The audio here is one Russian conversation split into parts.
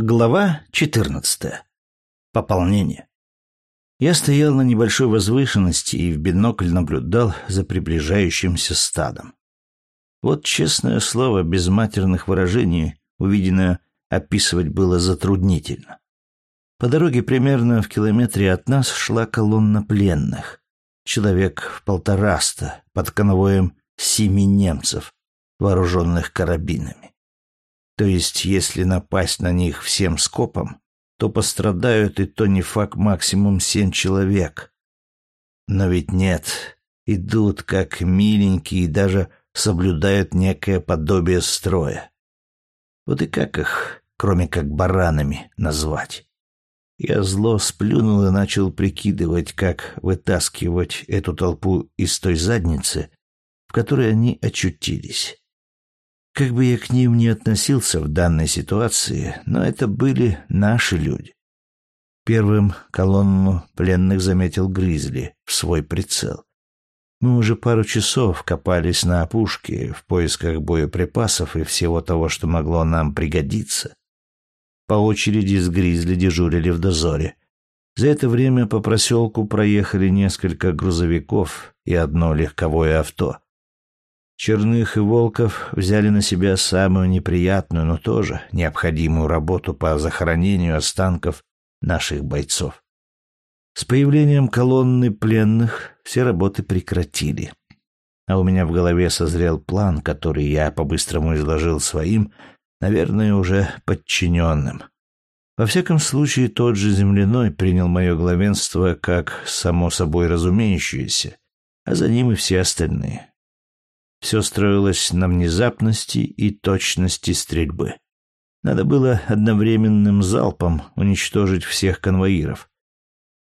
Глава 14. Пополнение. Я стоял на небольшой возвышенности и в бинокль наблюдал за приближающимся стадом. Вот честное слово, без матерных выражений, увиденное описывать было затруднительно. По дороге примерно в километре от нас шла колонна пленных. Человек в полтораста под конвоем семи немцев, вооруженных карабинами. То есть, если напасть на них всем скопом, то пострадают и то не факт максимум семь человек. Но ведь нет, идут как миленькие и даже соблюдают некое подобие строя. Вот и как их, кроме как баранами, назвать? Я зло сплюнул и начал прикидывать, как вытаскивать эту толпу из той задницы, в которой они очутились. Как бы я к ним ни относился в данной ситуации, но это были наши люди. Первым колонну пленных заметил Гризли в свой прицел. Мы уже пару часов копались на опушке в поисках боеприпасов и всего того, что могло нам пригодиться. По очереди с Гризли дежурили в дозоре. За это время по проселку проехали несколько грузовиков и одно легковое авто. Черных и Волков взяли на себя самую неприятную, но тоже необходимую работу по захоронению останков наших бойцов. С появлением колонны пленных все работы прекратили. А у меня в голове созрел план, который я по-быстрому изложил своим, наверное, уже подчиненным. Во всяком случае, тот же земляной принял мое главенство как само собой разумеющееся, а за ним и все остальные. Все строилось на внезапности и точности стрельбы. Надо было одновременным залпом уничтожить всех конвоиров.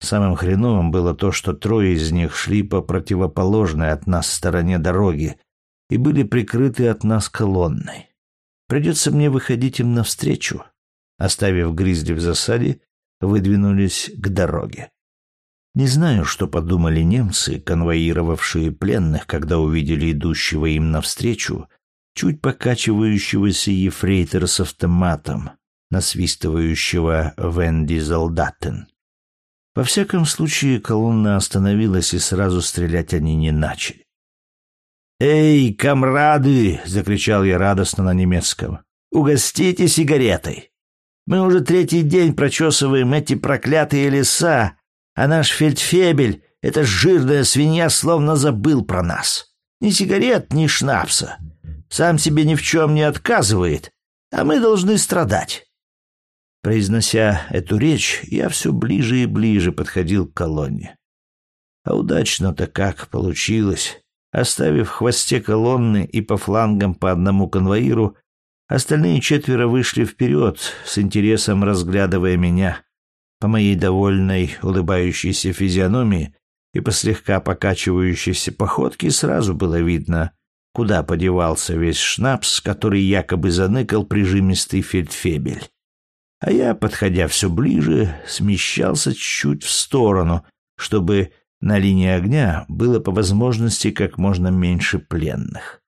Самым хреновым было то, что трое из них шли по противоположной от нас стороне дороги и были прикрыты от нас колонной. Придется мне выходить им навстречу. Оставив гризли в засаде, выдвинулись к дороге. Не знаю, что подумали немцы, конвоировавшие пленных, когда увидели идущего им навстречу, чуть покачивающегося ефрейтора с автоматом, насвистывающего «Венди Залдатен». Во всяком случае, колонна остановилась, и сразу стрелять они не начали. «Эй, комрады!» — закричал я радостно на немецком. «Угостите сигаретой! Мы уже третий день прочесываем эти проклятые леса, а наш фельдфебель, эта жирная свинья, словно забыл про нас. Ни сигарет, ни шнапса. Сам себе ни в чем не отказывает, а мы должны страдать. Произнося эту речь, я все ближе и ближе подходил к колонне. А удачно-то как получилось. Оставив в хвосте колонны и по флангам по одному конвоиру, остальные четверо вышли вперед, с интересом разглядывая меня. По моей довольной, улыбающейся физиономии и по слегка покачивающейся походке сразу было видно, куда подевался весь шнапс, который якобы заныкал прижимистый фельдфебель. А я, подходя все ближе, смещался чуть в сторону, чтобы на линии огня было по возможности как можно меньше пленных.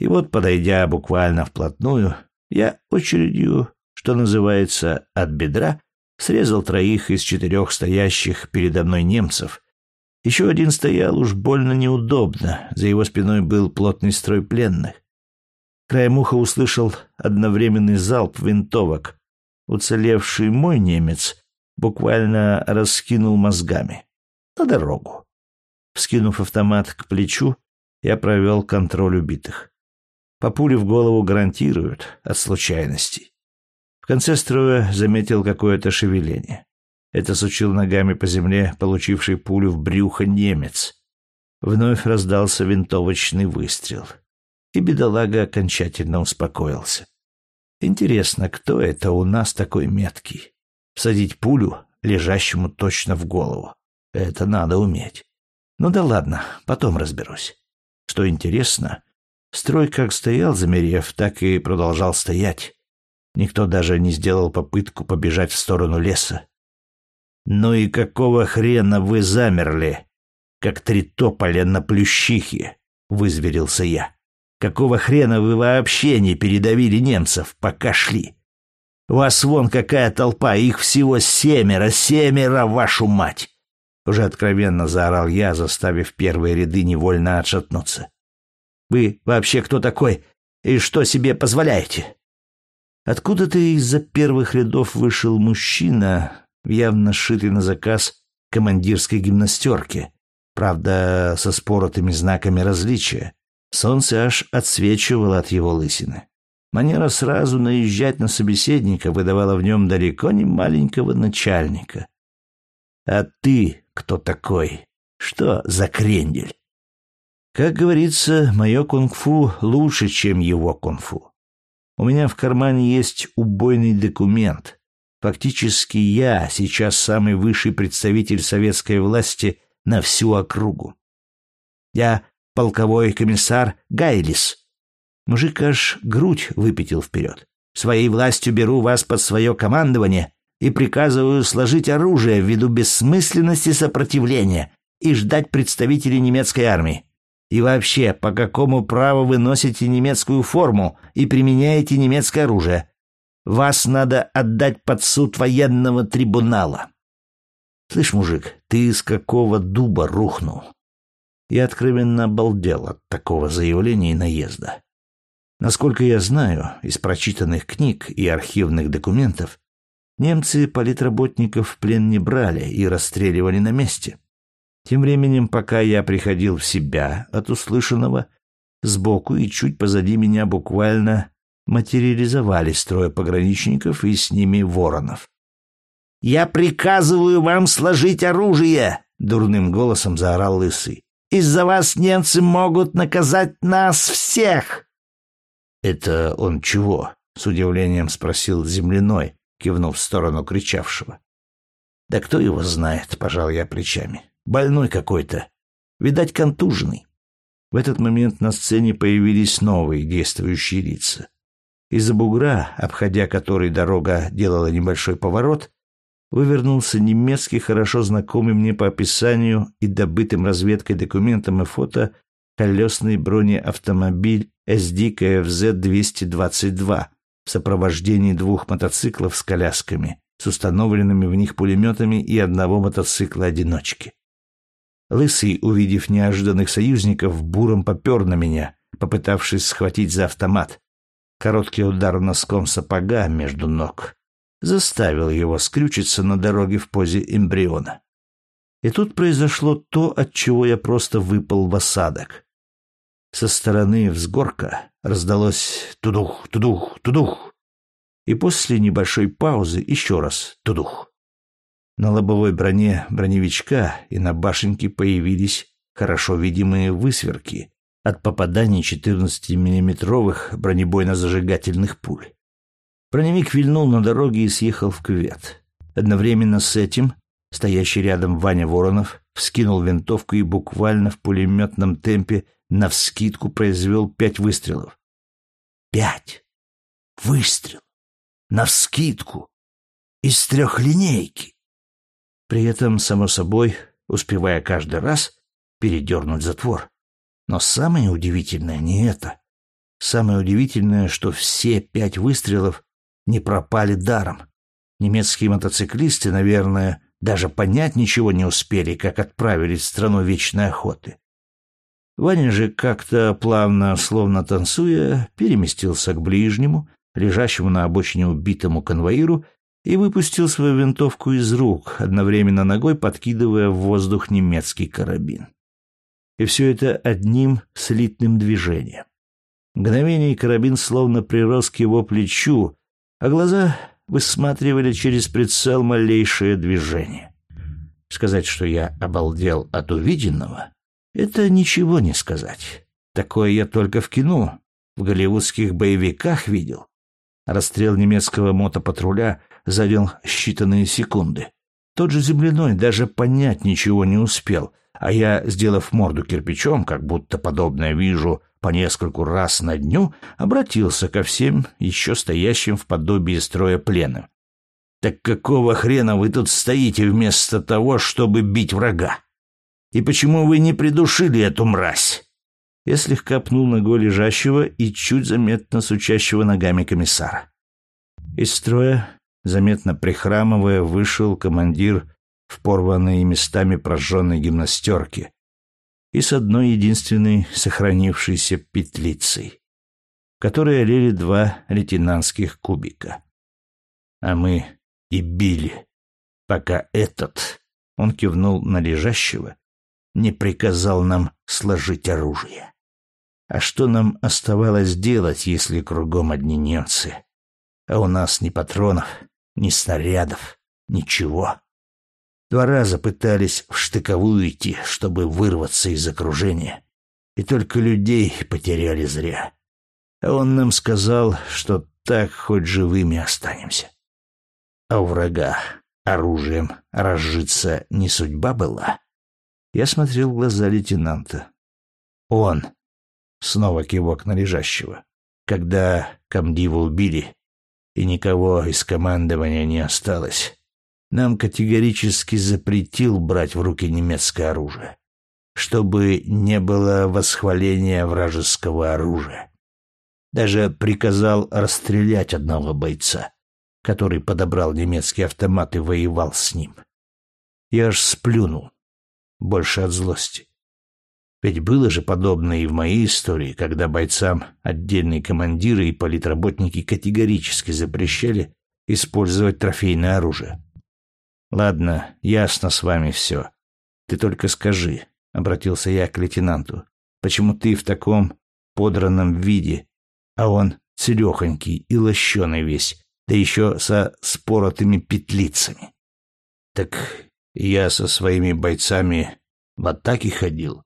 И вот, подойдя буквально вплотную, я очередью, что называется, от бедра, срезал троих из четырех стоящих передо мной немцев. Еще один стоял уж больно неудобно, за его спиной был плотный строй пленных. Краем уха услышал одновременный залп винтовок. Уцелевший мой немец буквально раскинул мозгами. На дорогу. Вскинув автомат к плечу, я провел контроль убитых. По пуле в голову гарантируют от случайностей конце строя заметил какое-то шевеление. Это сучил ногами по земле, получивший пулю в брюхо немец. Вновь раздался винтовочный выстрел. И бедолага окончательно успокоился. Интересно, кто это у нас такой меткий? Всадить пулю лежащему точно в голову. Это надо уметь. Ну да ладно, потом разберусь. Что интересно, строй как стоял, замерев, так и продолжал стоять. Никто даже не сделал попытку побежать в сторону леса. «Ну и какого хрена вы замерли, как три тополя на плющихе?» — вызверился я. «Какого хрена вы вообще не передавили немцев, пока шли?» Вас вон какая толпа, их всего семеро, семеро, вашу мать!» Уже откровенно заорал я, заставив первые ряды невольно отшатнуться. «Вы вообще кто такой и что себе позволяете?» Откуда-то из-за первых рядов вышел мужчина, явно сшитый на заказ командирской гимнастерки, правда, со споротыми знаками различия. Солнце аж отсвечивало от его лысины. Манера сразу наезжать на собеседника выдавала в нем далеко не маленького начальника. «А ты кто такой? Что за крендель?» Как говорится, мое кунг-фу лучше, чем его кунг-фу. У меня в кармане есть убойный документ. Фактически я сейчас самый высший представитель советской власти на всю округу. Я полковой комиссар Гайлис, Мужик аж грудь выпятил вперед. «Своей властью беру вас под свое командование и приказываю сложить оружие ввиду бессмысленности сопротивления и ждать представителей немецкой армии. И вообще, по какому праву вы носите немецкую форму и применяете немецкое оружие? Вас надо отдать под суд военного трибунала». «Слышь, мужик, ты из какого дуба рухнул?» Я откровенно обалдел от такого заявления и наезда. Насколько я знаю из прочитанных книг и архивных документов, немцы политработников в плен не брали и расстреливали на месте. Тем временем, пока я приходил в себя от услышанного, сбоку и чуть позади меня буквально материализовались трое пограничников и с ними воронов. «Я приказываю вам сложить оружие!» — дурным голосом заорал Лысый. «Из-за вас немцы могут наказать нас всех!» «Это он чего?» — с удивлением спросил земляной, кивнув в сторону кричавшего. «Да кто его знает?» — пожал я плечами. «Больной какой-то. Видать, контуженный». В этот момент на сцене появились новые действующие лица. Из-за бугра, обходя который дорога делала небольшой поворот, вывернулся немецкий, хорошо знакомый мне по описанию и добытым разведкой документам и фото колесный бронеавтомобиль SD КФЗ-222 в сопровождении двух мотоциклов с колясками, с установленными в них пулеметами и одного мотоцикла-одиночки. Лысый, увидев неожиданных союзников, буром попер на меня, попытавшись схватить за автомат. Короткий удар носком сапога между ног заставил его скрючиться на дороге в позе эмбриона. И тут произошло то, от чего я просто выпал в осадок. Со стороны взгорка раздалось тудух, тудух, тудух. И после небольшой паузы еще раз тудух. На лобовой броне броневичка и на башенке появились хорошо видимые высверки от попаданий 14-миллиметровых бронебойно-зажигательных пуль. Броневик вильнул на дороге и съехал в кювет. Одновременно с этим стоящий рядом Ваня Воронов вскинул винтовку и буквально в пулеметном темпе навскидку произвел пять выстрелов. Пять выстрелов навскидку из трехлинейки. При этом, само собой, успевая каждый раз передернуть затвор. Но самое удивительное не это. Самое удивительное, что все пять выстрелов не пропали даром. Немецкие мотоциклисты, наверное, даже понять ничего не успели, как отправились в страну вечной охоты. Ваня же как-то плавно, словно танцуя, переместился к ближнему, лежащему на обочине убитому конвоиру, и выпустил свою винтовку из рук, одновременно ногой подкидывая в воздух немецкий карабин. И все это одним слитным движением. Мгновение карабин словно прирос к его плечу, а глаза высматривали через прицел малейшее движение. Сказать, что я обалдел от увиденного, это ничего не сказать. Такое я только в кино, в голливудских боевиках видел. Расстрел немецкого мотопатруля занял считанные секунды. Тот же земляной даже понять ничего не успел, а я, сделав морду кирпичом, как будто подобное вижу по нескольку раз на дню, обратился ко всем еще стоящим в подобии строя пленным. «Так какого хрена вы тут стоите вместо того, чтобы бить врага? И почему вы не придушили эту мразь?» Я слегка пнул ногой лежащего и чуть заметно сучащего ногами комиссара. Из строя, заметно прихрамывая, вышел командир в порванной местами прожженной гимнастерке и с одной единственной сохранившейся петлицей, в которой олели два лейтенантских кубика. А мы и били, пока этот, он кивнул на лежащего, не приказал нам сложить оружие. А что нам оставалось делать, если кругом одни немцы? А у нас ни патронов, ни снарядов, ничего. Два раза пытались в штыковую идти, чтобы вырваться из окружения. И только людей потеряли зря. А он нам сказал, что так хоть живыми останемся. А у врага оружием разжиться не судьба была. Я смотрел в глаза лейтенанта. Он, снова кивок на лежащего, когда комдива убили, и никого из командования не осталось, нам категорически запретил брать в руки немецкое оружие, чтобы не было восхваления вражеского оружия. Даже приказал расстрелять одного бойца, который подобрал немецкий автомат и воевал с ним. Я аж сплюнул, больше от злости. Ведь было же подобное и в моей истории, когда бойцам отдельные командиры и политработники категорически запрещали использовать трофейное оружие. Ладно, ясно с вами все. Ты только скажи, обратился я к лейтенанту, почему ты в таком подранном виде, а он целехонький и лощеный весь, да еще со споротыми петлицами. Так я со своими бойцами в атаке ходил,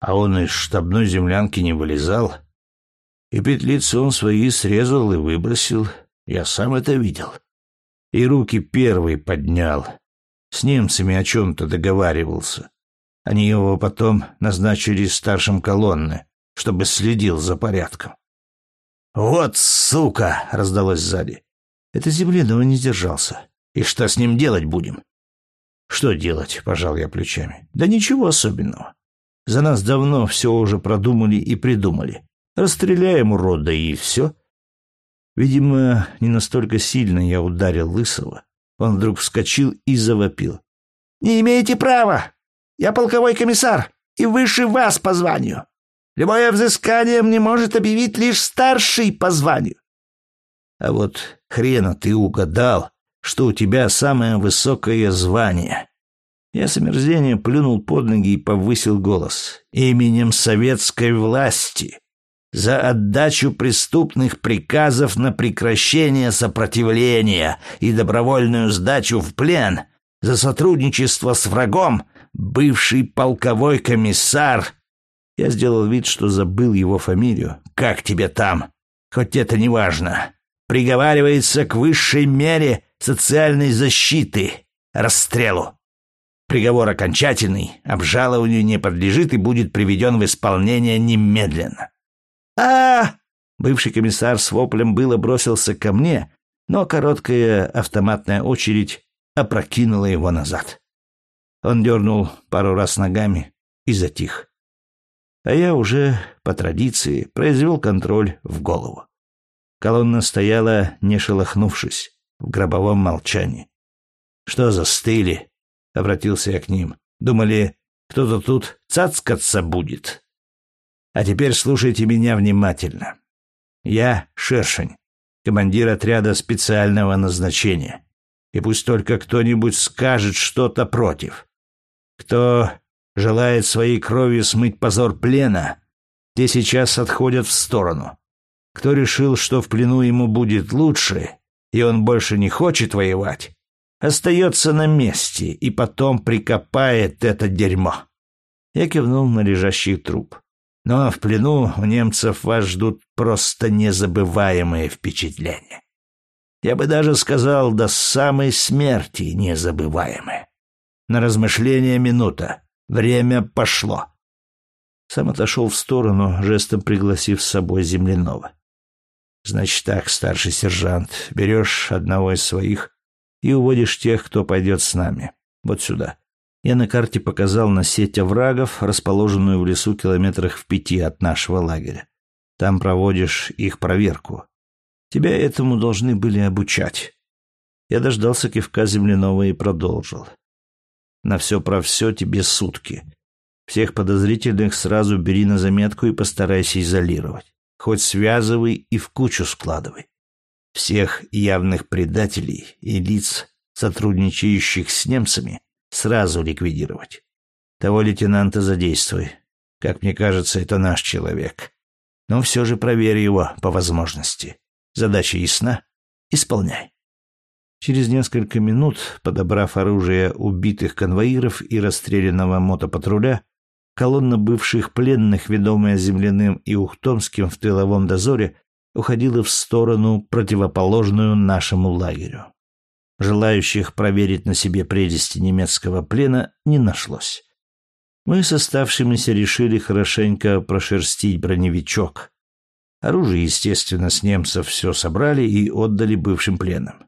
а он из штабной землянки не вылезал, и петлицы он свои срезал и выбросил, я сам это видел и руки первый поднял. С немцами о чем-то договаривался. Они его потом назначили старшим колонны, чтобы следил за порядком. «Вот сука!» — раздалось сзади. Это Землянова не сдержался. «И что с ним делать будем?» «Что делать?» — пожал я плечами. «Да ничего особенного. За нас давно все уже продумали и придумали. Расстреляем урода и все. Видимо, не настолько сильно я ударил Лысого. Он вдруг вскочил и завопил. «Не имеете права! Я полковой комиссар и выше вас по званию. Любое взыскание мне может объявить лишь старший по званию». «А вот хрена ты угадал, что у тебя самое высокое звание». Я с омерзением плюнул под ноги и повысил голос. «Именем советской власти за отдачу преступных приказов на прекращение сопротивления и добровольную сдачу в плен, за сотрудничество с врагом, бывший полковой комиссар. Я сделал вид, что забыл его фамилию. Как тебе там? Хоть это не важно. Приговаривается к высшей мере социальной защиты — расстрелу. Приговор окончательный, обжалованию не подлежит и будет приведен в исполнение немедленно а Бывший комиссар с воплем было бросился ко мне, но короткая автоматная очередь опрокинула его назад. Он дернул пару раз ногами и затих. А я уже, по традиции, произвел контроль в голову. Колонна стояла, не шелохнувшись, в гробовом молчании. «Что застыли?» — обратился я к ним. «Думали, кто-то тут цацкаться будет?» А теперь слушайте меня внимательно. Я Шершень, командир отряда специального назначения. И пусть только кто-нибудь скажет что-то против. Кто желает своей кровью смыть позор плена, те сейчас отходят в сторону. Кто решил, что в плену ему будет лучше, и он больше не хочет воевать, остается на месте и потом прикопает это дерьмо. Я кивнул на лежащий труп. Но в плену у немцев вас ждут просто незабываемые впечатления. Я бы даже сказал, до самой смерти незабываемые. На размышление минута. Время пошло. Сам отошел в сторону, жестом пригласив с собой земляного. Значит так, старший сержант, берешь одного из своих и уводишь тех, кто пойдет с нами. Вот сюда. Я на карте показал на сеть оврагов, расположенную в лесу километрах в пяти от нашего лагеря. Там проводишь их проверку. Тебя этому должны были обучать. Я дождался кивка земляного и продолжил. На все про все тебе сутки. Всех подозрительных сразу бери на заметку и постарайся изолировать. Хоть связывай и в кучу складывай. Всех явных предателей и лиц, сотрудничающих с немцами, сразу ликвидировать. Того лейтенанта задействуй. Как мне кажется, это наш человек. Но все же проверь его по возможности. Задача ясна? Исполняй. Через несколько минут, подобрав оружие убитых конвоиров и расстрелянного мотопатруля, колонна бывших пленных, ведомая земляным и ухтомским в тыловом дозоре, уходила в сторону, противоположную нашему лагерю. Желающих проверить на себе прелести немецкого плена не нашлось. Мы с оставшимися решили хорошенько прошерстить броневичок. Оружие, естественно, с немцев все собрали и отдали бывшим пленным.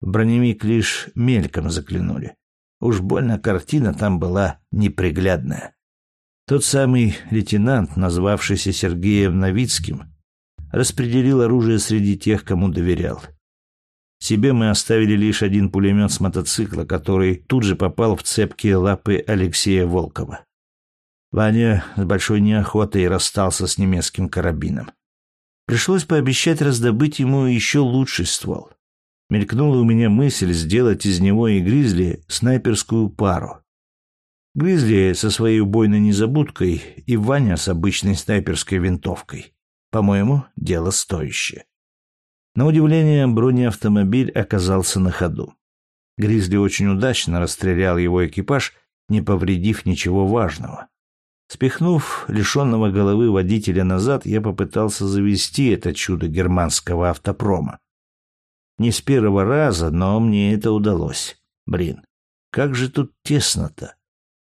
В броневик лишь мельком заглянули. Уж больно картина там была неприглядная. Тот самый лейтенант, назвавшийся Сергеем Новицким, распределил оружие среди тех, кому доверял. Себе мы оставили лишь один пулемет с мотоцикла, который тут же попал в цепкие лапы Алексея Волкова. Ваня с большой неохотой расстался с немецким карабином. Пришлось пообещать раздобыть ему еще лучший ствол. Мелькнула у меня мысль сделать из него и Гризли снайперскую пару. Гризли со своей убойной незабудкой и Ваня с обычной снайперской винтовкой. По-моему, дело стоящее. На удивление, бронеавтомобиль оказался на ходу. Гризли очень удачно расстрелял его экипаж, не повредив ничего важного. Спихнув лишенного головы водителя назад, я попытался завести это чудо германского автопрома. Не с первого раза, но мне это удалось. Блин, как же тут тесно-то.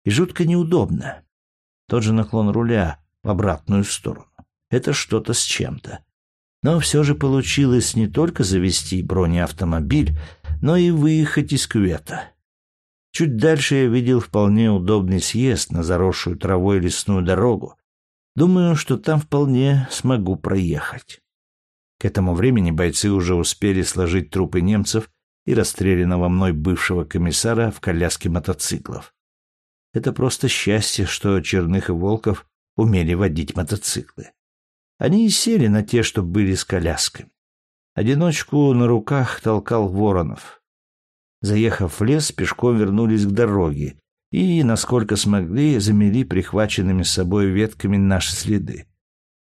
И жутко неудобно. Тот же наклон руля в обратную сторону. Это что-то с чем-то. Но все же получилось не только завести бронеавтомобиль, но и выехать из кювета. Чуть дальше я видел вполне удобный съезд на заросшую травой лесную дорогу. Думаю, что там вполне смогу проехать. К этому времени бойцы уже успели сложить трупы немцев и расстрелянного мной бывшего комиссара в коляске мотоциклов. Это просто счастье, что Черных и Волков умели водить мотоциклы. Они и сели на те, что были с колясками. Одиночку на руках толкал Воронов. Заехав в лес, пешком вернулись к дороге и, насколько смогли, замели прихваченными с собой ветками наши следы.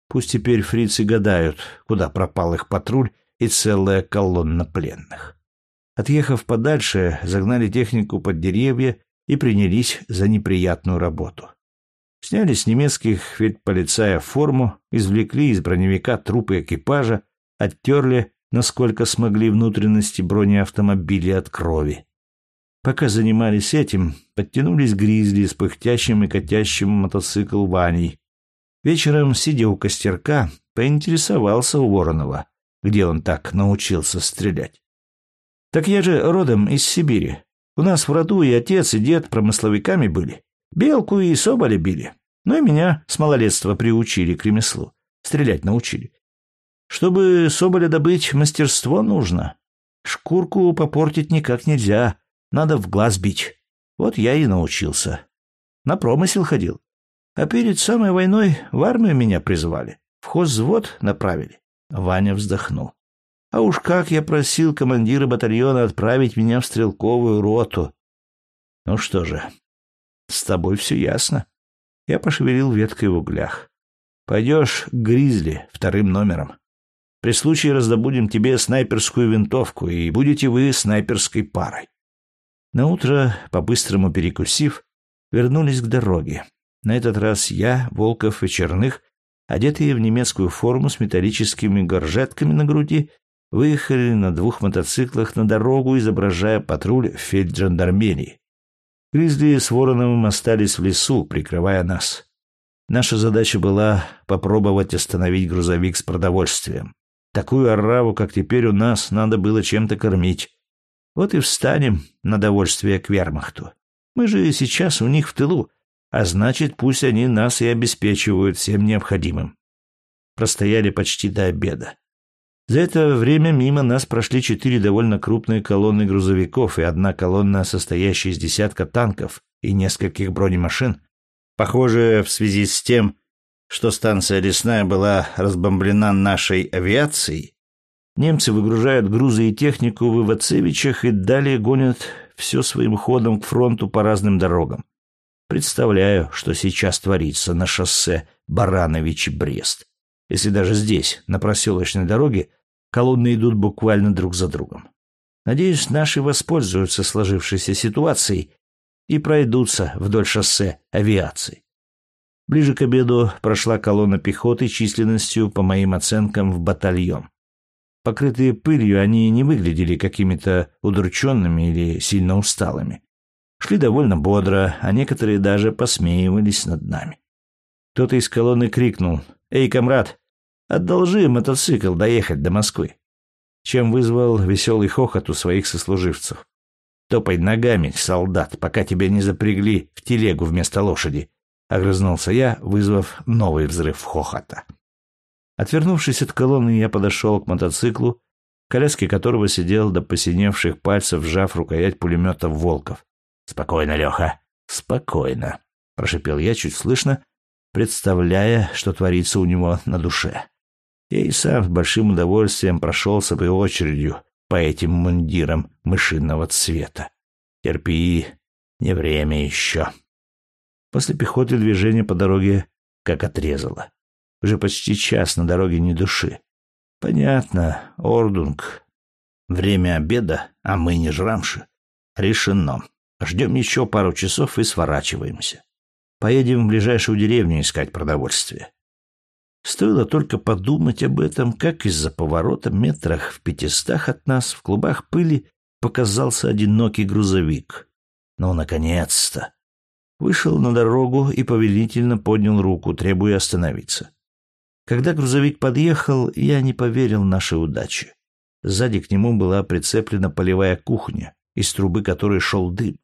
Пусть теперь фрицы гадают, куда пропал их патруль и целая колонна пленных. Отъехав подальше, загнали технику под деревья и принялись за неприятную работу. Сняли с немецких фельдполицая форму, извлекли из броневика трупы экипажа, оттерли насколько смогли внутренности бронеавтомобиля от крови. Пока занимались этим, подтянулись гризли с пыхтящим и катящим мотоцикл Ваней. Вечером, сидя у костерка, поинтересовался у Воронова, где он так научился стрелять. «Так я же родом из Сибири. У нас в роду и отец, и дед промысловиками были. Белку и соболя били. Ну и меня с малолетства приучили к ремеслу. Стрелять научили. Чтобы соболя добыть, мастерство нужно. Шкурку попортить никак нельзя, надо в глаз бить. Вот я и научился. На промысел ходил. А перед самой войной в армию меня призвали. В хозвод направили. Ваня вздохнул. А уж как я просил командира батальона отправить меня в стрелковую роту. Ну что же, с тобой все ясно. Я пошевелил веткой в углях. Пойдешь к Гризли вторым номером. При случае раздобудем тебе снайперскую винтовку, и будете вы снайперской парой. На утро, по-быстрому перекусив, вернулись к дороге. На этот раз я, Волков и Черных, одетые в немецкую форму с металлическими горжетками на груди, выехали на двух мотоциклах на дорогу, изображая патруль фельджандармерии. Гризли с Вороновым остались в лесу, прикрывая нас. Наша задача была попробовать остановить грузовик с продовольствием. Такую ораву, как теперь у нас, надо было чем-то кормить. Вот и встанем на довольствие к вермахту. Мы же сейчас у них в тылу, а значит, пусть они нас и обеспечивают всем необходимым. Простояли почти до обеда. За это время мимо нас прошли четыре довольно крупные колонны грузовиков и одна колонна, состоящая из десятка танков и нескольких бронемашин. Похоже, в связи с тем, что станция лесная была разбомблена нашей авиацией, немцы выгружают грузы и технику в Ивацевичах и далее гонят все своим ходом к фронту по разным дорогам. Представляю, что сейчас творится на шоссе Баранович-Брест. Если даже здесь, на проселочной дороге, колонны идут буквально друг за другом. Надеюсь, наши воспользуются сложившейся ситуацией и пройдутся вдоль шоссе авиации. Ближе к обеду прошла колонна пехоты численностью, по моим оценкам, в батальон. Покрытые пылью, они не выглядели какими-то удрученными или сильно усталыми. Шли довольно бодро, а некоторые даже посмеивались над нами. Кто-то из колонны крикнул «Эй, комрад, одолжи мотоцикл доехать до Москвы», чем вызвал веселый хохот у своих сослуживцев. «Топай ногами, солдат, пока тебя не запрягли в телегу вместо лошади», — огрызнулся я, вызвав новый взрыв хохота. Отвернувшись от колонны, я подошел к мотоциклу, в коляске которого сидел до посиневших пальцев, сжав рукоять пулемета Волков. «Спокойно, Леха, спокойно», — прошипел я чуть слышно, представляя, что творится у него на душе. Я и сам с большим удовольствием прошелся бы очередью по этим мундирам мышиного цвета. Терпи, не время еще. После пехоты движение по дороге как отрезало. Уже почти час на дороге ни души. Понятно, Ordnung. Время обеда, а мы не жрамши. Решено. Ждем еще пару часов и сворачиваемся. Поедем в ближайшую деревню искать продовольствие. Стоило только подумать об этом, как из-за поворота метрах в пятистах от нас в клубах пыли показался одинокий грузовик. Ну, наконец-то! Вышел на дорогу и повелительно поднял руку, требуя остановиться. Когда грузовик подъехал, я не поверил нашей удаче. Сзади к нему была прицеплена полевая кухня, из трубы которой шел дым.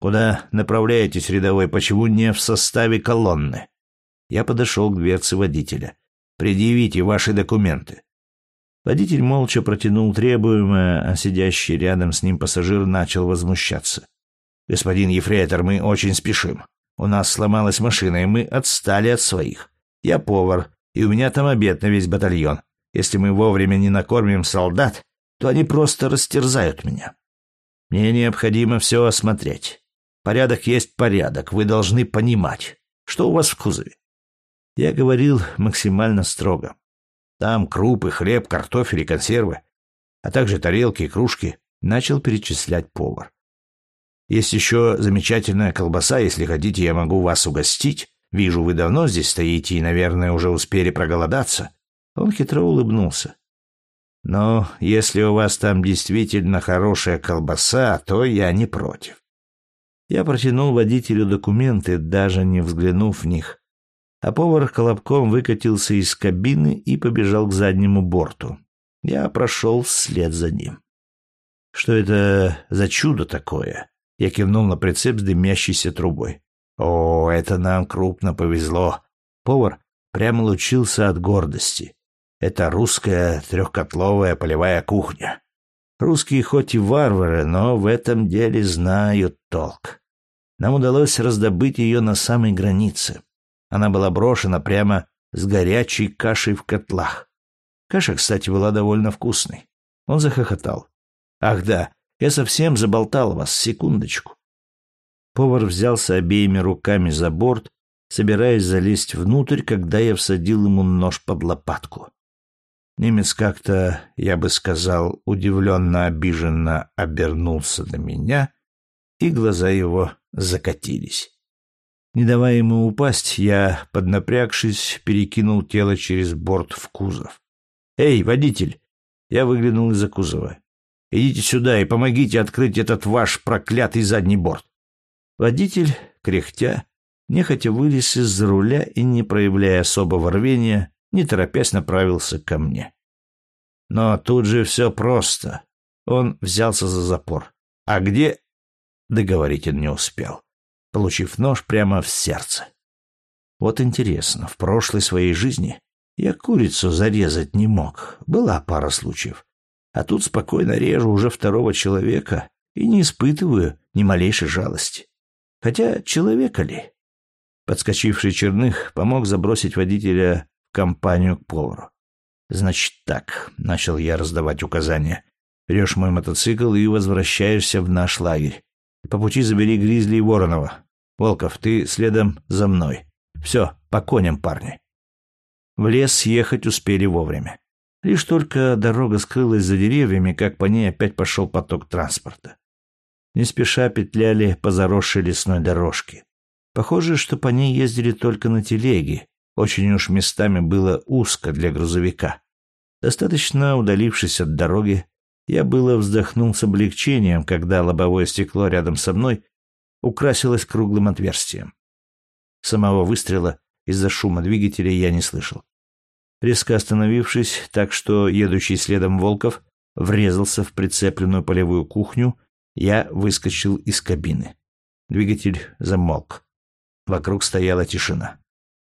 «Куда направляетесь, рядовой? Почему не в составе колонны?» Я подошел к дверце водителя. «Предъявите ваши документы». Водитель молча протянул требуемое, а сидящий рядом с ним пассажир начал возмущаться. «Господин Ефрейтор, мы очень спешим. У нас сломалась машина, и мы отстали от своих. Я повар, и у меня там обед на весь батальон. Если мы вовремя не накормим солдат, то они просто растерзают меня. Мне необходимо все осмотреть. Порядок есть порядок, вы должны понимать. Что у вас в кузове? Я говорил максимально строго. Там крупы, хлеб, картофель и консервы, а также тарелки и кружки, начал перечислять повар. Есть еще замечательная колбаса, если хотите, я могу вас угостить. Вижу, вы давно здесь стоите и, наверное, уже успели проголодаться. Он хитро улыбнулся. Но если у вас там действительно хорошая колбаса, то я не против. Я протянул водителю документы, даже не взглянув в них. А повар колобком выкатился из кабины и побежал к заднему борту. Я прошел вслед за ним. Что это за чудо такое? Я кивнул на прицеп с дымящейся трубой. О, это нам крупно повезло. Повар прямо лучился от гордости. Это русская трехкотловая полевая кухня. Русские хоть и варвары, но в этом деле знают толк. Нам удалось раздобыть ее на самой границе. Она была брошена прямо с горячей кашей в котлах. Каша, кстати, была довольно вкусной. Он захохотал. «Ах да, я совсем заболтал вас, секундочку». Повар взялся обеими руками за борт, собираясь залезть внутрь, когда я всадил ему нож под лопатку. Немец как-то, я бы сказал, удивленно обиженно обернулся на меня, и глаза его закатились. Не давая ему упасть, я, поднапрягшись, перекинул тело через борт в кузов. «Эй, водитель!» Я выглянул из-за кузова. «Идите сюда и помогите открыть этот ваш проклятый задний борт!» Водитель, кряхтя, нехотя вылез из-за руля и, не проявляя особого рвения, не торопясь направился ко мне. Но тут же все просто. Он взялся за запор. «А где Договорить он не успел, получив нож прямо в сердце. Вот интересно, в прошлой своей жизни Я курицу зарезать не мог. Была пара случаев. А тут спокойно режу уже второго человека и не испытываю ни малейшей жалости. Хотя человека ли? Подскочивший Черных помог забросить водителя в компанию к повару. «Значит так», — начал я раздавать указания. «Берешь мой мотоцикл и возвращаешься в наш лагерь. По пути забери Гризли и Воронова. Волков, ты следом за мной. Все, по коням, парни». В лес съехать успели вовремя. Лишь только дорога скрылась за деревьями, как по ней опять пошел поток транспорта. Не спеша петляли по заросшей лесной дорожке. Похоже, что по ней ездили только на телеге. Очень уж местами было узко для грузовика. Достаточно удалившись от дороги, я было вздохнул с облегчением, когда лобовое стекло рядом со мной украсилось круглым отверстием. Самого выстрела из-за шума двигателя я не слышал. Резко остановившись, так что едущий следом Волков врезался в прицепленную полевую кухню, я выскочил из кабины. Двигатель замолк. Вокруг стояла тишина.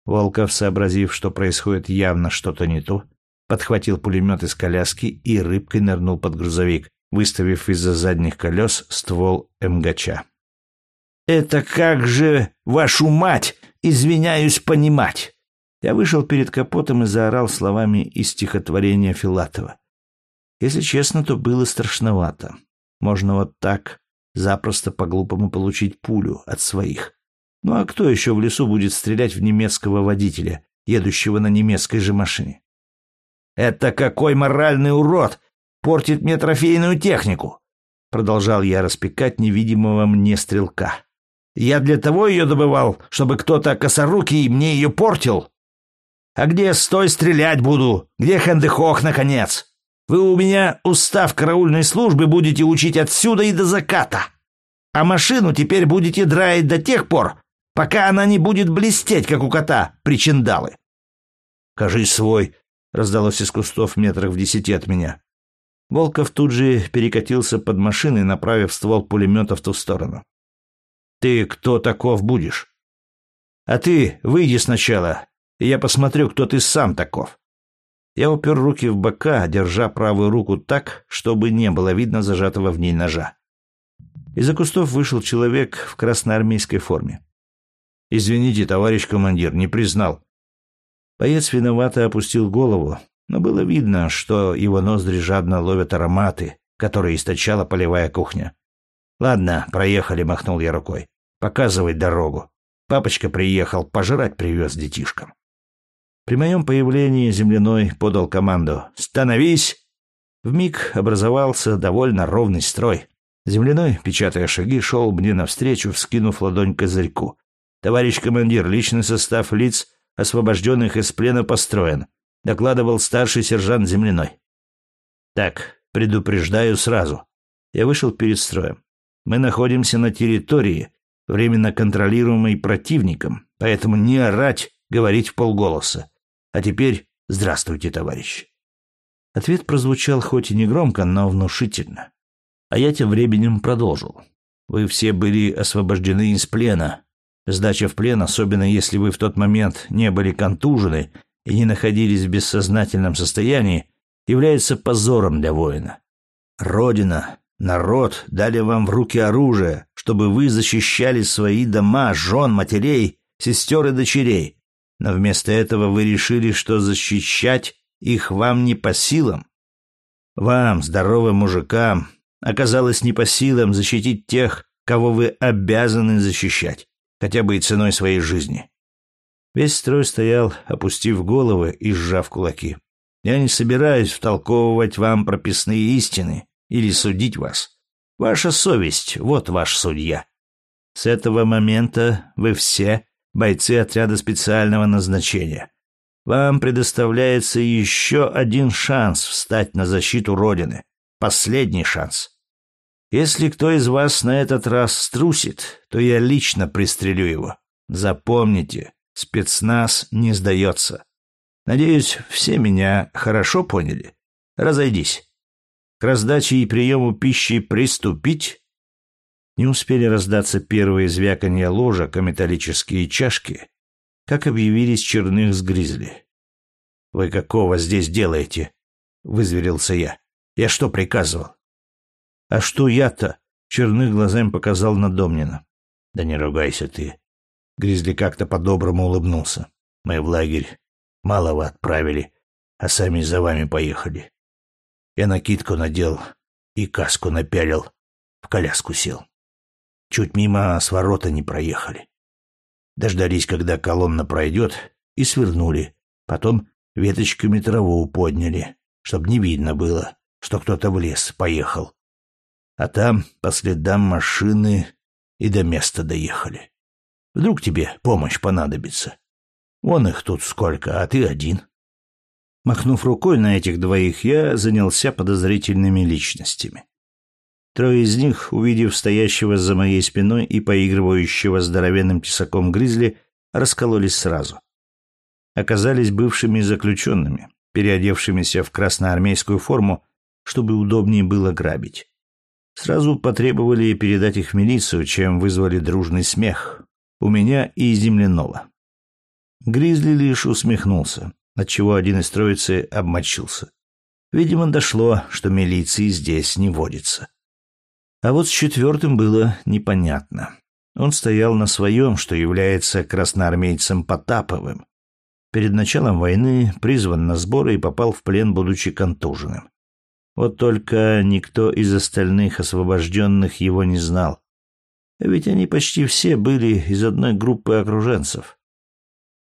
Волков, сообразив, что происходит явно что-то не то, подхватил пулемет из коляски и рыбкой нырнул под грузовик, выставив из-за задних колес ствол МГЧа. «Это как же, вашу мать, извиняюсь понимать!» Я вышел перед капотом и заорал словами из стихотворения Филатова. Если честно, то было страшновато. Можно вот так запросто по-глупому получить пулю от своих. Ну а кто еще в лесу будет стрелять в немецкого водителя, едущего на немецкой же машине? «Это какой моральный урод! Портит мне трофейную технику!» Продолжал я распекать невидимого мне стрелка. «Я для того ее добывал, чтобы кто-то косорукий мне ее портил!» А где стой стрелять буду? Где Хэндехох, наконец? Вы у меня устав караульной службы будете учить отсюда и до заката. А машину теперь будете драить до тех пор, пока она не будет блестеть, как у кота, причиндалы. «Кажись свой», — раздалось из кустов метрах в десяти от меня. Волков тут же перекатился под машиной, направив ствол пулемета в ту сторону. «Ты кто таков будешь?» «А ты выйди сначала, и я посмотрю, кто ты сам таков. Я упер руки в бока, держа правую руку так, чтобы не было видно зажатого в ней ножа. Из-за кустов вышел человек в красноармейской форме. «Извините, товарищ командир, не признал». Боец виновато опустил голову, но было видно, что его ноздри жадно ловят ароматы, которые источала полевая кухня. «Ладно, проехали», — махнул я рукой. «Показывай дорогу. Папочка приехал, пожрать привез детишкам». При моем появлении земляной подал команду «Становись!». Вмиг образовался довольно ровный строй. Земляной, печатая шаги, шел мне навстречу, вскинув ладонь к козырьку. «Товарищ командир, личный состав лиц, освобожденных из плена, построен», — докладывал старший сержант земляной. «Так, предупреждаю сразу». Я вышел перед строем. «Мы находимся на территории, временно контролируемой противником, поэтому не орать, говорить в полголоса. А теперь здравствуйте, товарищ. Ответ прозвучал хоть и негромко, но внушительно. А я тем временем продолжил. Вы все были освобождены из плена. Сдача в плен, особенно если вы в тот момент не были контужены и не находились в бессознательном состоянии, является позором для воина. Родина, народ дали вам в руки оружие, чтобы вы защищали свои дома, жен, матерей, сестер и дочерей, но вместо этого вы решили, что защищать их вам не по силам. Вам, здоровым мужикам, оказалось не по силам защитить тех, кого вы обязаны защищать, хотя бы и ценой своей жизни. Весь строй стоял, опустив головы и сжав кулаки. Я не собираюсь втолковывать вам прописные истины или судить вас. Ваша совесть — вот ваш судья. С этого момента вы все бойцы отряда специального назначения. Вам предоставляется еще один шанс встать на защиту Родины. Последний шанс. Если кто из вас на этот раз струсит, то я лично пристрелю его. Запомните, спецназ не сдается. Надеюсь, все меня хорошо поняли. Разойдись. К раздаче и приему пищи приступить не успели раздаться первые звяканья ложек о металлические чашки, как объявились черных с гризли. «Вы какого здесь делаете?» — вызверился я. «Я что приказывал?» «А что я-то?» — Черных глазами показал на Домнина. «Да не ругайся ты». Гризли как-то по-доброму улыбнулся. «Мы в лагерь малого отправили, а сами за вами поехали. Я накидку надел и каску напялил, в коляску сел. Чуть мимо с ворота не проехали. Дождались, когда колонна пройдет, и свернули. Потом веточками траву подняли, чтоб не видно было, что кто-то в лес поехал. А там по следам машины и до места доехали. Вдруг тебе помощь понадобится. Вон их тут сколько, а ты один. Махнув рукой на этих двоих, я занялся подозрительными личностями. Трое из них, увидев стоящего за моей спиной и поигрывающего здоровенным тесаком гризли, раскололись сразу. Оказались бывшими заключенными, переодевшимися в красноармейскую форму, чтобы удобнее было грабить. Сразу потребовали передать их в милицию, чем вызвали дружный смех. У меня и земляного. Гризли лишь усмехнулся, отчего один из троицы обмочился. Видимо, дошло, что милиции здесь не водится. А вот с четвертым было непонятно. Он стоял на своем, что является красноармейцем Потаповым. Перед началом войны призван на сборы и попал в плен, будучи контуженным. Вот только никто из остальных освобожденных его не знал. Ведь они почти все были из одной группы окруженцев.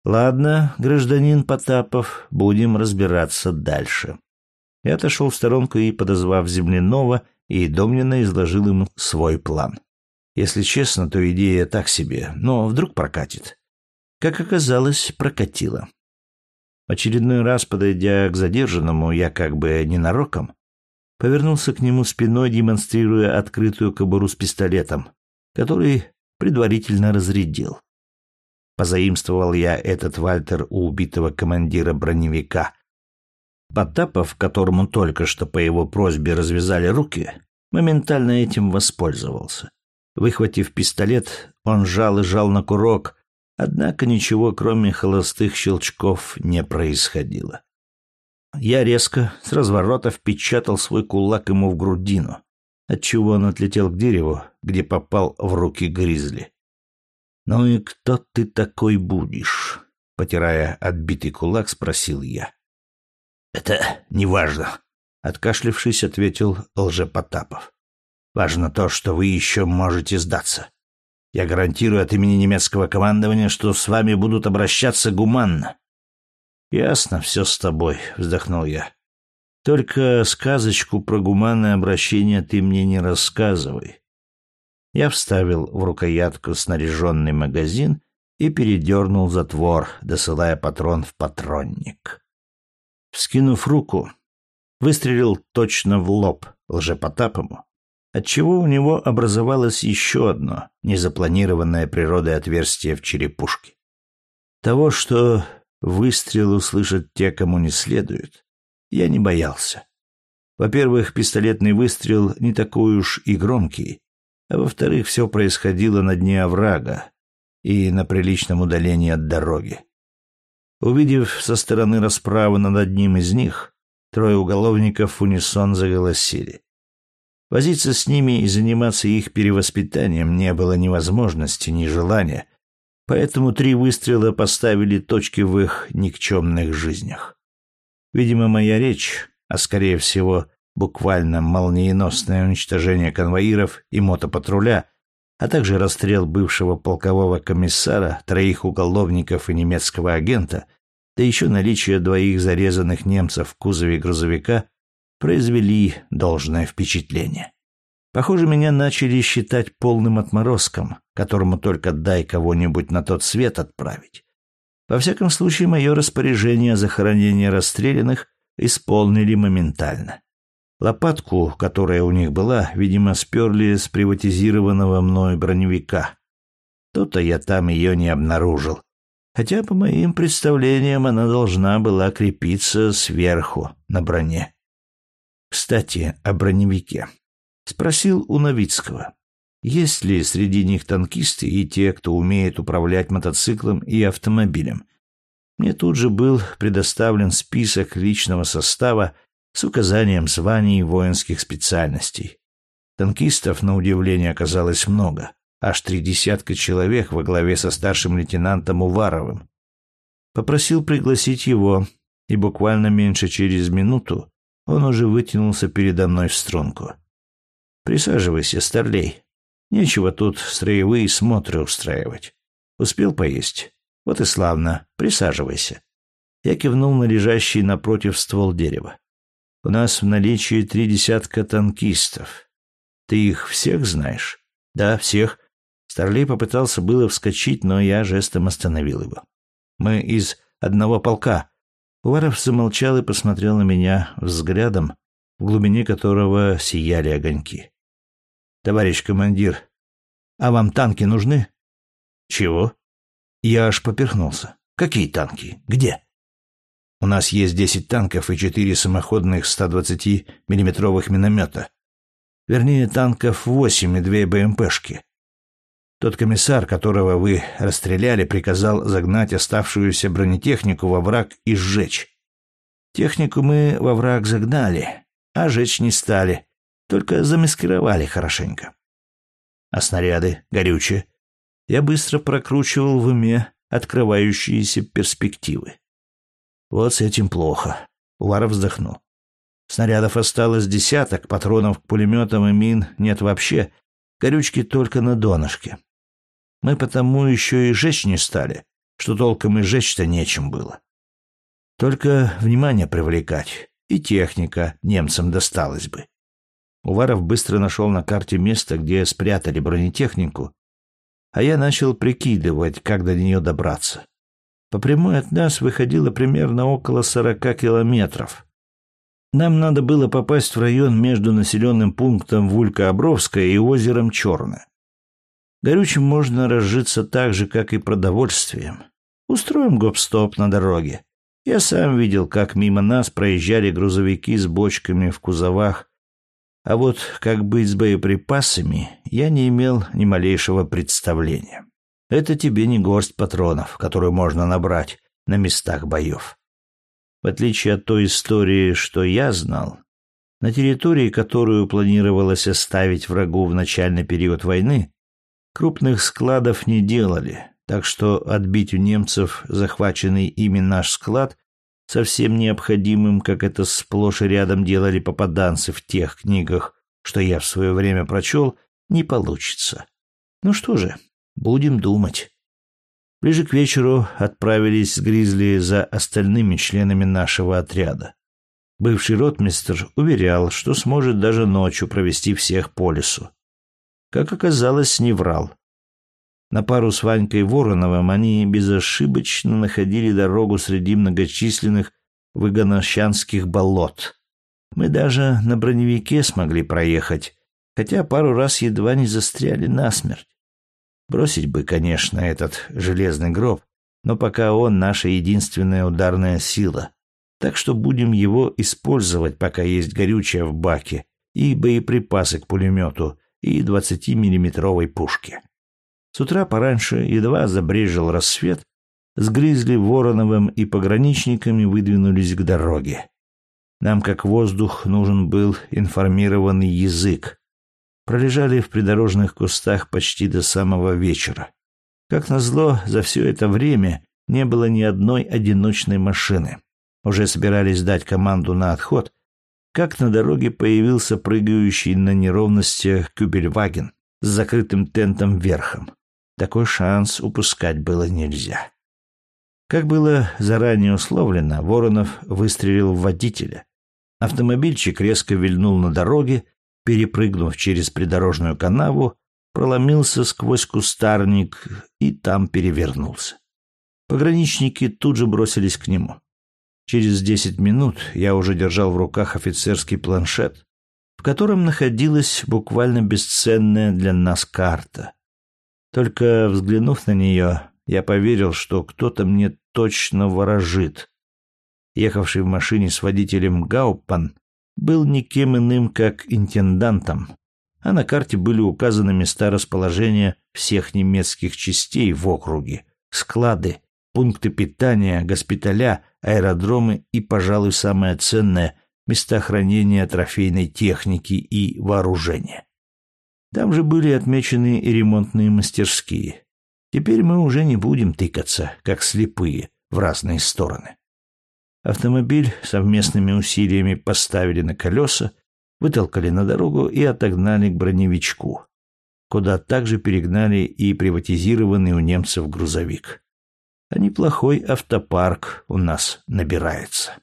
Ладно, гражданин Потапов, будем разбираться дальше. Я отошел в сторонку и, подозвав земляного, и Домнина изложил ему свой план. Если честно, то идея так себе, но вдруг прокатит. Как оказалось, прокатила. Очередной раз, подойдя к задержанному, я как бы ненароком, повернулся к нему спиной, демонстрируя открытую кобуру с пистолетом, который предварительно разрядил. Позаимствовал я этот Вальтер у убитого командира броневика, Потапов, которому только что по его просьбе развязали руки, моментально этим воспользовался. Выхватив пистолет, он жал и жал на курок, однако ничего, кроме холостых щелчков, не происходило. Я резко, с разворота, впечатал свой кулак ему в грудину, отчего он отлетел к дереву, где попал в руки гризли. «Ну и кто ты такой будешь?» — потирая отбитый кулак, спросил я. «Это неважно», — откашлившись, ответил лжепотапов. «Важно то, что вы еще можете сдаться. Я гарантирую от имени немецкого командования, что с вами будут обращаться гуманно». «Ясно все с тобой», — вздохнул я. «Только сказочку про гуманное обращение ты мне не рассказывай». Я вставил в рукоятку снаряженный магазин и передернул затвор, досылая патрон в патронник. Вскинув руку, выстрелил точно в лоб лжепотапому, отчего у него образовалось еще одно незапланированное природой отверстие в черепушке. Того, что выстрел услышат те, кому не следует, я не боялся. Во-первых, пистолетный выстрел не такой уж и громкий, а во-вторых, все происходило на дне оврага и на приличном удалении от дороги. Увидев со стороны расправы над одним из них, трое уголовников унисон заголосили. Возиться с ними и заниматься их перевоспитанием не было ни возможности, ни желания, поэтому три выстрела поставили точки в их никчемных жизнях. Видимо, моя речь, а скорее всего буквально молниеносное уничтожение конвоиров и мотопатруля, а также расстрел бывшего полкового комиссара, троих уголовников и немецкого агента, да еще наличие двоих зарезанных немцев в кузове грузовика произвели должное впечатление. Похоже, меня начали считать полным отморозком, которому только дай кого-нибудь на тот свет отправить. Во всяком случае, мое распоряжение о захоронении расстрелянных исполнили моментально. Лопатку, которая у них была, видимо, сперли с приватизированного мной броневика. То-то я там ее не обнаружил. Хотя, по моим представлениям, она должна была крепиться сверху, на броне. Кстати, о броневике. Спросил у Новицкого, есть ли среди них танкисты и те, кто умеет управлять мотоциклом и автомобилем. Мне тут же был предоставлен список личного состава с указанием званий воинских специальностей. Танкистов, на удивление, оказалось много, аж три десятка человек во главе со старшим лейтенантом Уваровым. Попросил пригласить его, и буквально меньше через минуту он уже вытянулся передо мной в струнку. «Присаживайся, старлей. Нечего тут строевые смотры устраивать. Успел поесть? Вот и славно. Присаживайся». Я кивнул на лежащий напротив ствол дерева. «У нас в наличии три десятка танкистов. Ты их всех знаешь?» «Да, всех». Старлей попытался было вскочить, но я жестом остановил его. «Мы из одного полка». Уваров замолчал и посмотрел на меня взглядом, в глубине которого сияли огоньки. «Товарищ командир, а вам танки нужны?» «Чего?» Я аж поперхнулся. «Какие танки? Где?» «У нас есть десять танков и четыре самоходных 120 миллиметровых миномета. Вернее, танков восемь и две БМПшки. Тот комиссар, которого вы расстреляли, приказал загнать оставшуюся бронетехнику во враг и сжечь. Технику мы во враг загнали, а жечь не стали, только замаскировали хорошенько. А снаряды, горючее, я быстро прокручивал в уме открывающиеся перспективы. Вот с этим плохо. Уваров вздохнул. Снарядов осталось десяток, патронов к пулеметам и мин нет вообще, горючки только на донышке. Мы потому еще и жечь не стали, что толком и жечь-то нечем было. Только внимание привлекать, и техника немцам досталась бы. Уваров быстро нашел на карте место, где спрятали бронетехнику, а я начал прикидывать, как до нее добраться. По прямой от нас выходило примерно около сорока километров. Нам надо было попасть в район между населенным пунктом Вулька-Обровская и озером Черное. Горючим можно разжиться так же, как и продовольствием. Устроим гоп-стоп на дороге. Я сам видел, как мимо нас проезжали грузовики с бочками в кузовах а вот как быть с боеприпасами, я не имел ни малейшего представления. Это тебе не горсть патронов, которую можно набрать на местах боев. В отличие от той истории, что я знал, на территории, которую планировалось оставить врагу в начальный период войны, крупных складов не делали, так что отбить у немцев захваченный ими наш склад совсем необходимым, как это сплошь и рядом делали попаданцы в тех книгах, что я в свое время прочел, не получится. Ну что же, будем думать. Ближе к вечеру отправились с Гризли за остальными членами нашего отряда. Бывший ротмистр уверял, что сможет даже ночью провести всех по лесу. Как оказалось, не врал. На пару с Ванькой Вороновым они безошибочно находили дорогу среди многочисленных выгонощанских болот. Мы даже на броневике смогли проехать, хотя пару раз едва не застряли насмерть. Бросить бы, конечно, этот железный гроб, но пока он наша единственная ударная сила. Так что будем его использовать, пока есть горючее в баке и боеприпасы к пулемету и 20-миллиметровой пушке. С утра пораньше едва забрежил рассвет, с Гризли, Вороновым и пограничниками выдвинулись к дороге. Нам, как воздух, нужен был информированный язык. Пролежали в придорожных кустах почти до самого вечера. Как назло, за все это время не было ни одной одиночной машины. Уже собирались дать команду на отход, как на дороге появился прыгающий на неровностях кюбельваген с закрытым тентом верхом. Такой шанс упускать было нельзя. Как было заранее условлено, Воронов выстрелил в водителя. Автомобильчик резко вильнул на дороге, перепрыгнув через придорожную канаву, проломился сквозь кустарник и там перевернулся. Пограничники тут же бросились к нему. Через десять минут я уже держал в руках офицерский планшет, в котором находилась буквально бесценная для нас карта — только взглянув на нее, я поверил, что кто-то мне точно ворожит. Ехавший в машине с водителем Гаупан был никем иным, как интендантом, а на карте были указаны места расположения всех немецких частей в округе, склады пункты питания, госпиталя, аэродромы и, пожалуй, самое ценное – места хранения трофейной техники и вооружения. Там же были отмечены и ремонтные мастерские. Теперь мы уже не будем тыкаться, как слепые, в разные стороны. Автомобиль совместными усилиями поставили на колеса, вытолкали на дорогу и отогнали к броневичку, куда также перегнали и приватизированный у немцев грузовик. А неплохой автопарк у нас набирается.